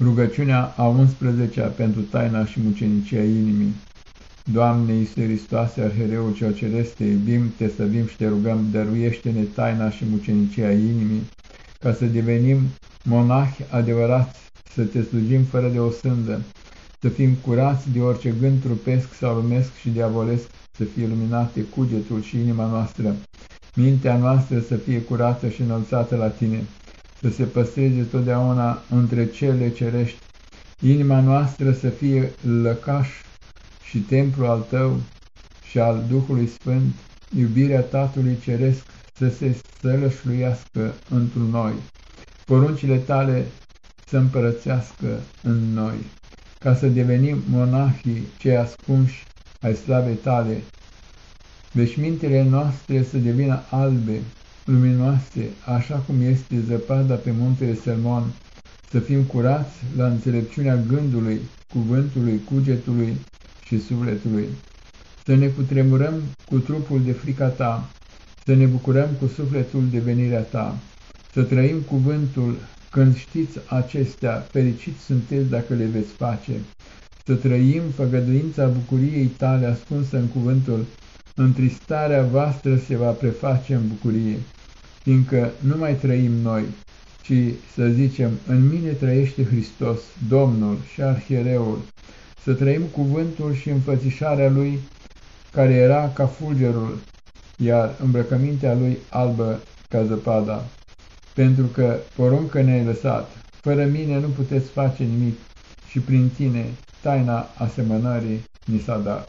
Rugăciunea a 11-a pentru taina și mucenicia inimii. Doamne Iisuse Hristoase, Arhereul cel Ceresc, te iubim, te slăbim și te rugăm, dăruiește-ne taina și mucenicia inimii, ca să devenim monahi adevărați, să te slujim fără de o sândă, să fim curați de orice gând trupesc sau lumesc și diavolesc, să fie luminate cugetul și inima noastră, mintea noastră să fie curată și înălțată la tine să se păstreze totdeauna între cele cerești, inima noastră să fie lăcaș și templu al tău și al Duhului Sfânt, iubirea Tatălui Ceresc să se sălășluiască într noi, poruncile tale să împărățească în noi, ca să devenim monahii cei ascunși ai slavei tale, veșmintele noastre să devină albe, luminoase, așa cum este zăpada pe muntele Sermon, să fim curați la înțelepciunea gândului, cuvântului, cugetului și sufletului, să ne cutremurăm cu trupul de frica ta, să ne bucurăm cu sufletul de venirea ta, să trăim cuvântul când știți acestea, fericiți sunteți dacă le veți face, să trăim făgăduința bucuriei tale ascunsă în cuvântul, întristarea voastră se va preface în bucurie fiindcă nu mai trăim noi, ci să zicem, în mine trăiește Hristos, Domnul și Arhiereul, să trăim cuvântul și înfățișarea Lui, care era ca fulgerul, iar îmbrăcămintea Lui albă ca zăpada. Pentru că poruncă ne-ai lăsat, fără mine nu puteți face nimic și prin tine taina asemănării ni s-a dat.